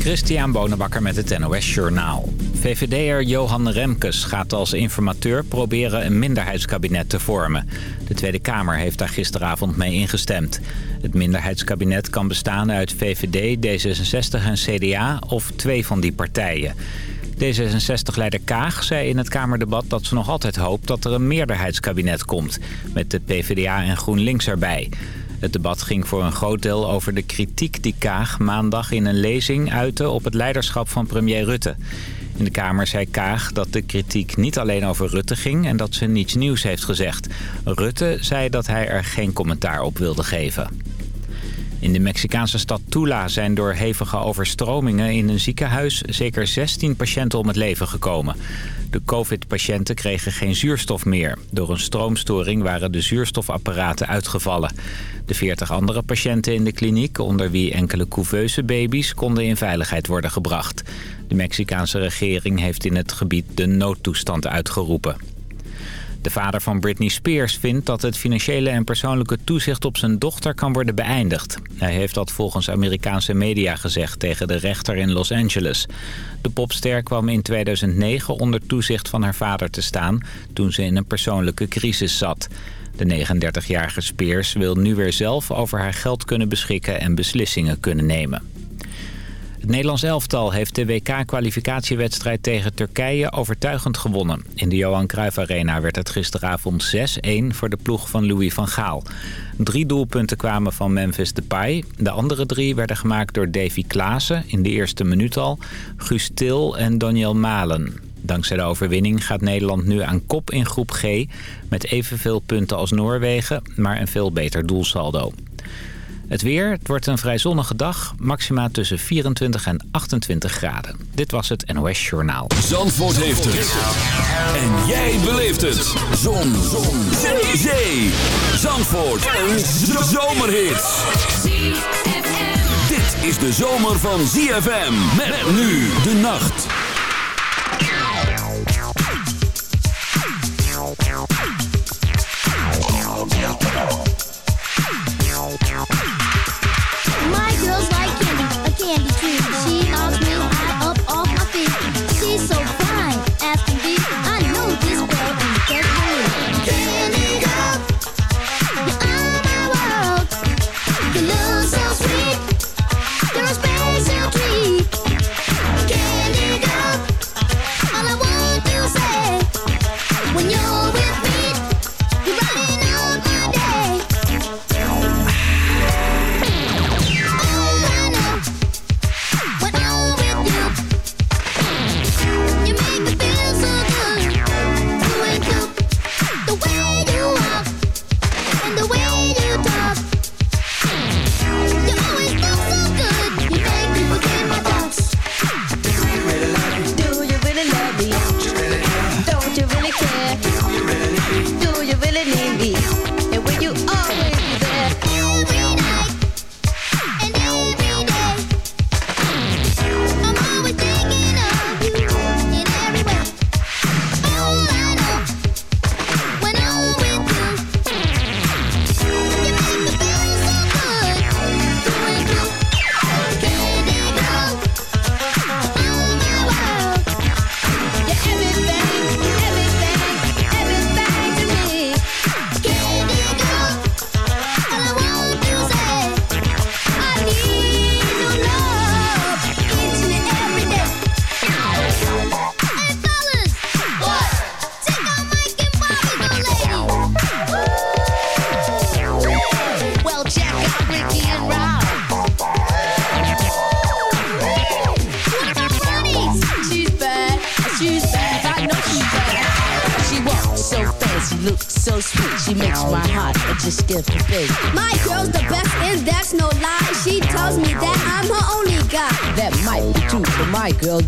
Christian Bonenbakker met het NOS Journaal. VVD'er Johan Remkes gaat als informateur proberen een minderheidskabinet te vormen. De Tweede Kamer heeft daar gisteravond mee ingestemd. Het minderheidskabinet kan bestaan uit VVD, D66 en CDA of twee van die partijen. D66-leider Kaag zei in het Kamerdebat dat ze nog altijd hoopt dat er een meerderheidskabinet komt... met de PvdA en GroenLinks erbij... Het debat ging voor een groot deel over de kritiek die Kaag maandag in een lezing uitte op het leiderschap van premier Rutte. In de Kamer zei Kaag dat de kritiek niet alleen over Rutte ging en dat ze niets nieuws heeft gezegd. Rutte zei dat hij er geen commentaar op wilde geven. In de Mexicaanse stad Tula zijn door hevige overstromingen in een ziekenhuis zeker 16 patiënten om het leven gekomen. De covid-patiënten kregen geen zuurstof meer. Door een stroomstoring waren de zuurstofapparaten uitgevallen. De 40 andere patiënten in de kliniek, onder wie enkele couveuse baby's, konden in veiligheid worden gebracht. De Mexicaanse regering heeft in het gebied de noodtoestand uitgeroepen. De vader van Britney Spears vindt dat het financiële en persoonlijke toezicht op zijn dochter kan worden beëindigd. Hij heeft dat volgens Amerikaanse media gezegd tegen de rechter in Los Angeles. De popster kwam in 2009 onder toezicht van haar vader te staan toen ze in een persoonlijke crisis zat. De 39-jarige Spears wil nu weer zelf over haar geld kunnen beschikken en beslissingen kunnen nemen. Het Nederlands elftal heeft de WK-kwalificatiewedstrijd tegen Turkije overtuigend gewonnen. In de Johan Cruijff Arena werd het gisteravond 6-1 voor de ploeg van Louis van Gaal. Drie doelpunten kwamen van Memphis Depay. De andere drie werden gemaakt door Davy Klaassen in de eerste minuut al, Guus Til en Daniel Malen. Dankzij de overwinning gaat Nederland nu aan kop in groep G... met evenveel punten als Noorwegen, maar een veel beter doelsaldo. Het weer, het wordt een vrij zonnige dag. Maxima tussen 24 en 28 graden. Dit was het NOS Journaal. Zandvoort heeft het. En jij beleeft het. Zon. Zon. Zee. Zee. Zandvoort. Een zomerhit. Dit is de zomer van ZFM. Met nu de nacht.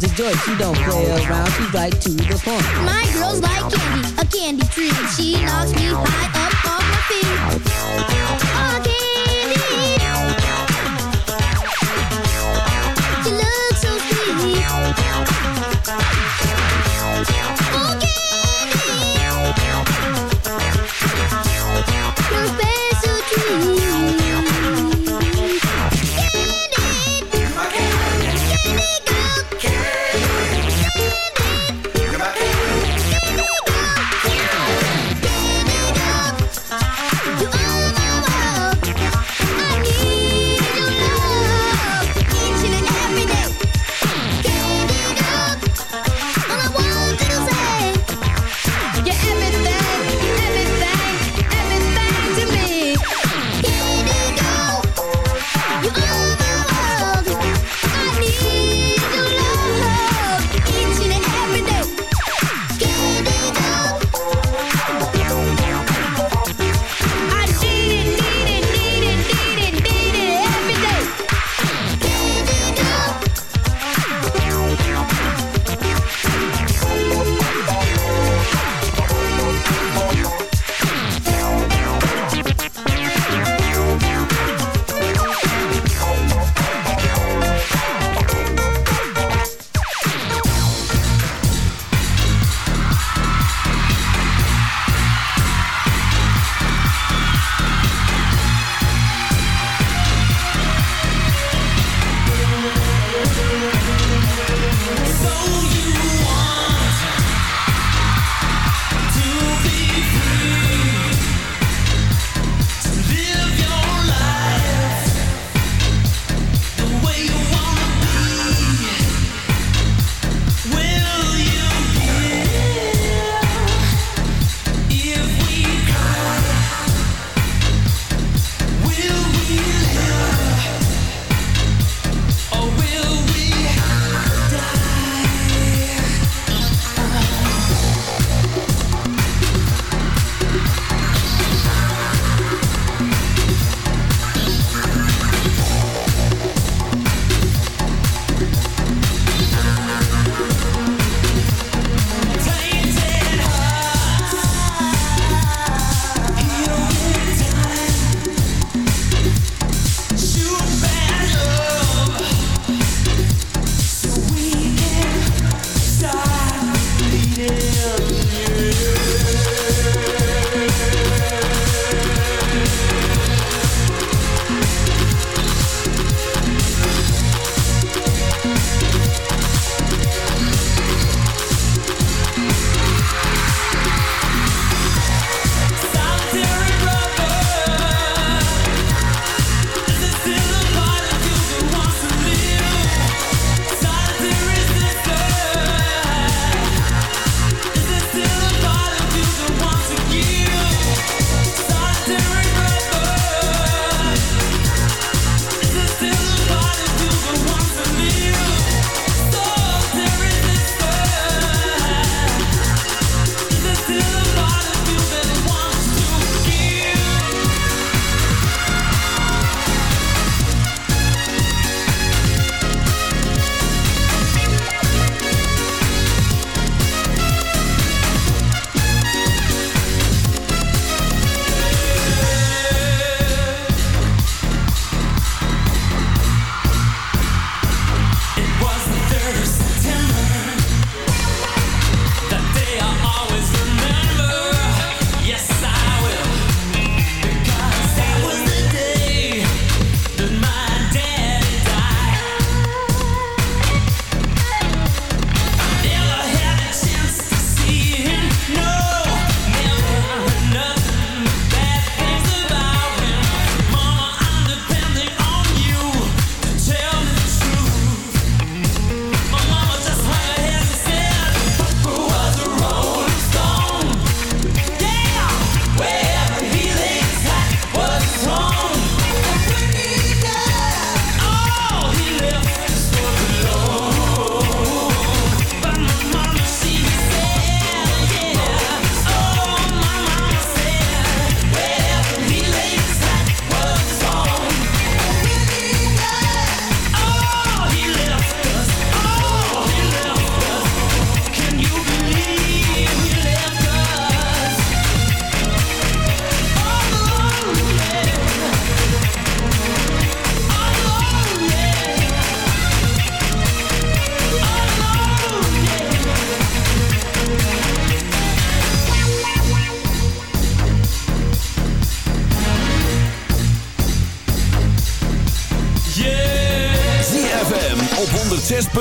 Don't play around,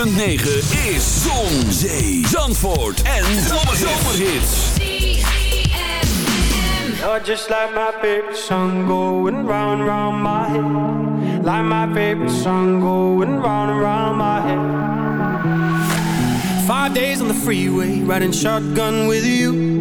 106.9 is Zon, Zee, Zandvoort en Zomerhits. You're just like my favorite song going round round my head. Like my favorite song going round and round my head. Five days on the freeway, riding shotgun with you.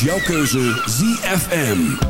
Jouw keuze ZFM.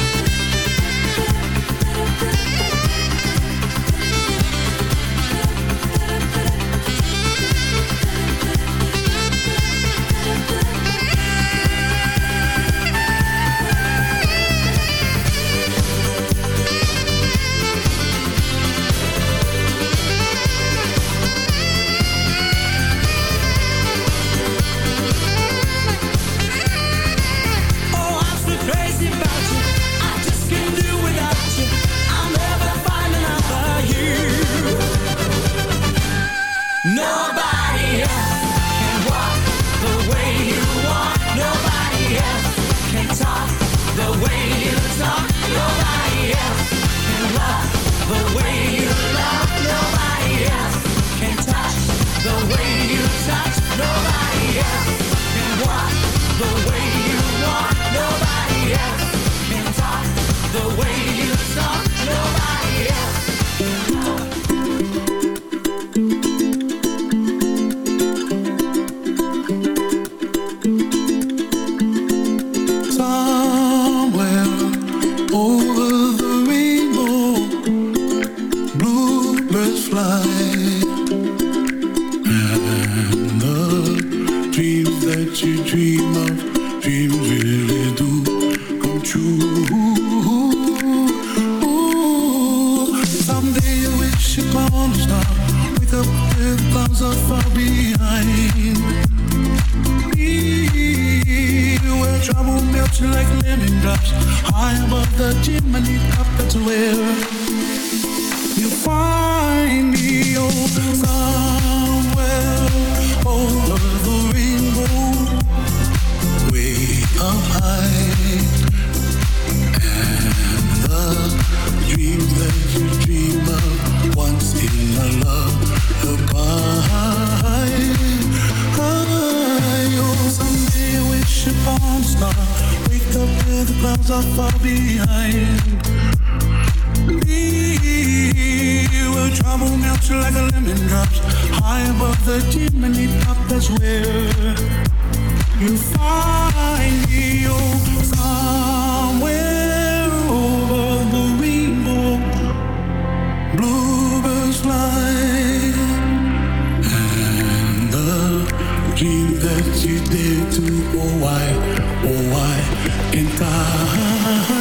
trouble melting like lemon drops. High above the chimney top, that's where You find me, oh, somewhere over the rainbow. Way up high And the dreams that you up where the clouds are far behind me. Where trouble melts like a lemon drops high above the chimney top. That's where you find me. Oh, that you did to oh why, oh why in time.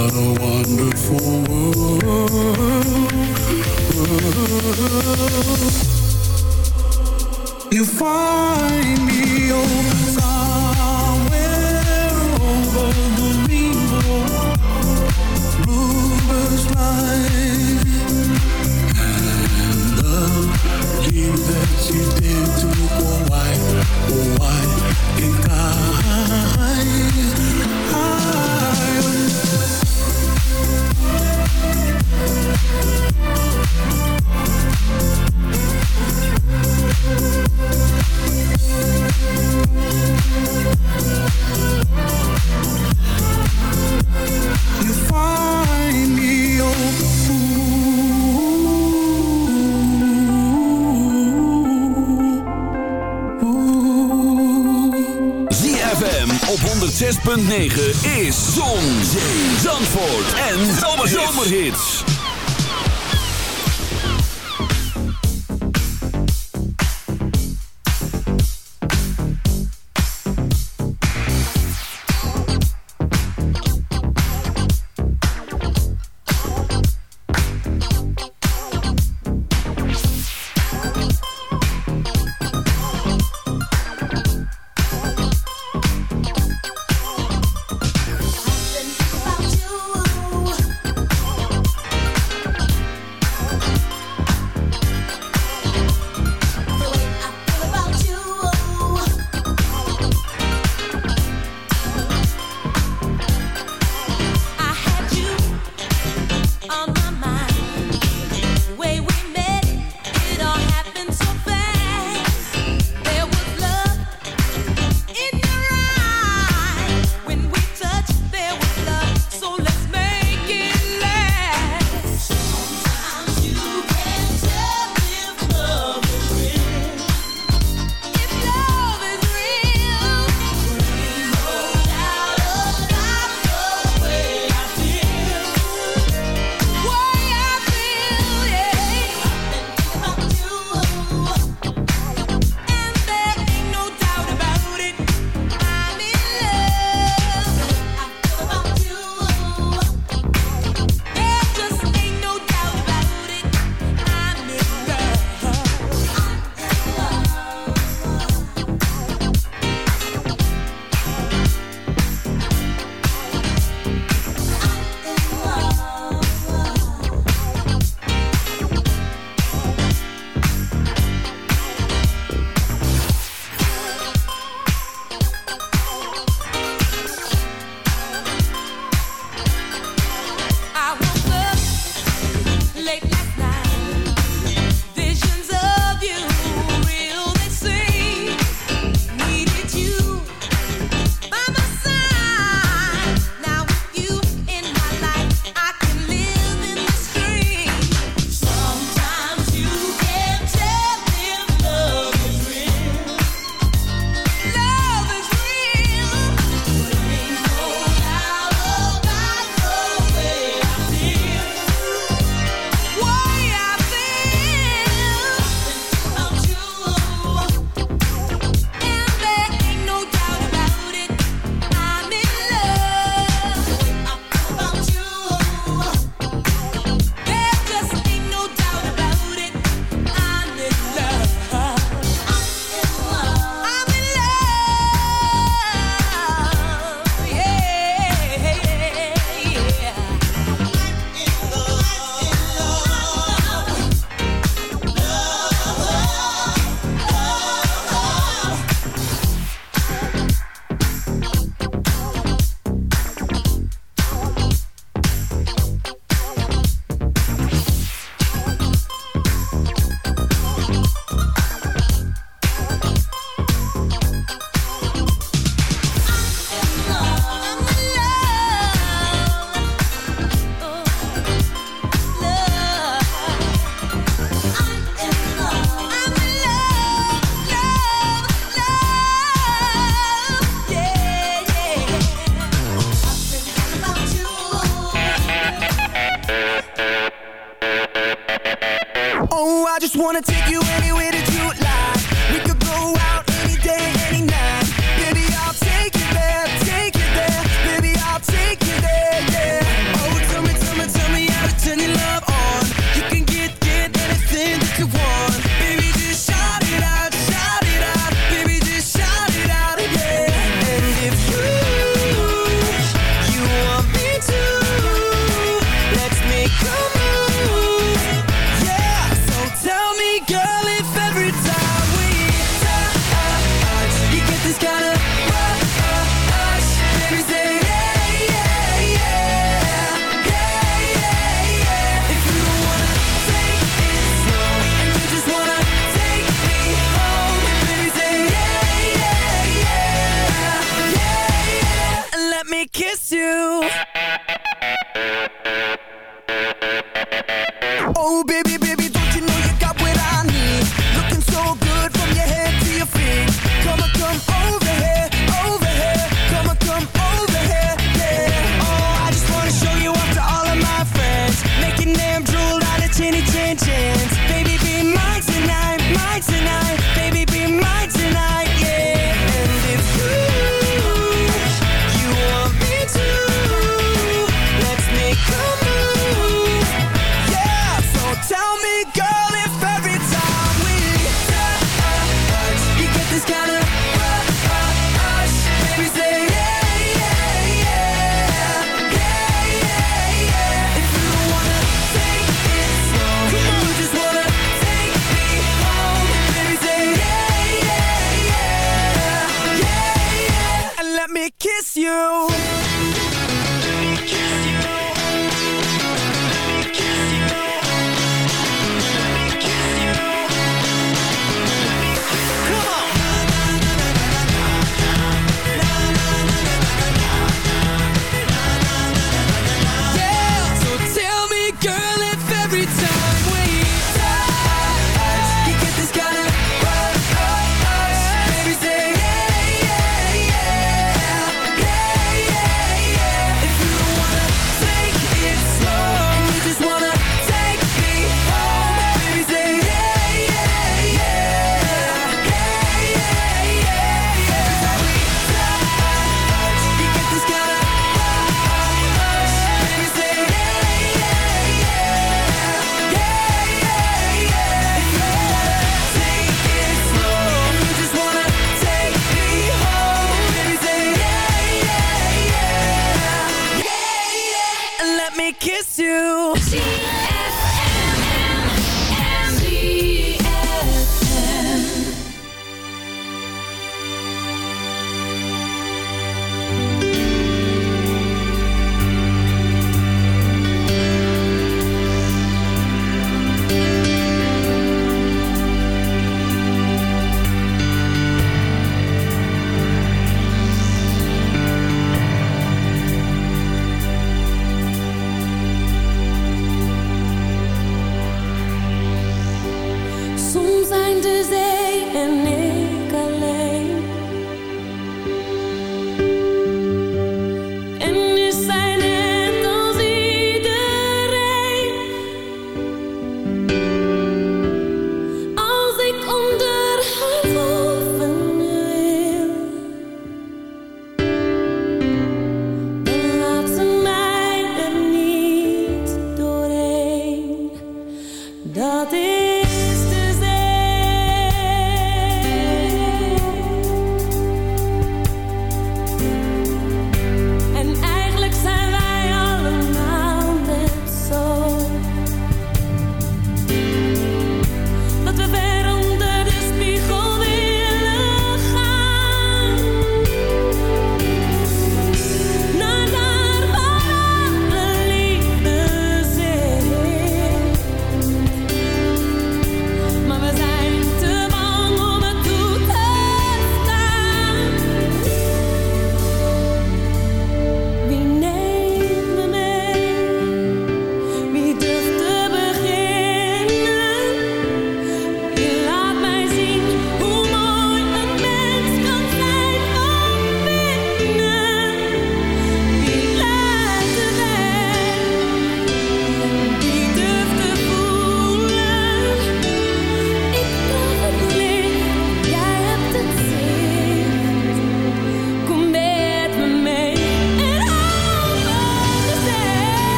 What a wonderful world. You find владеет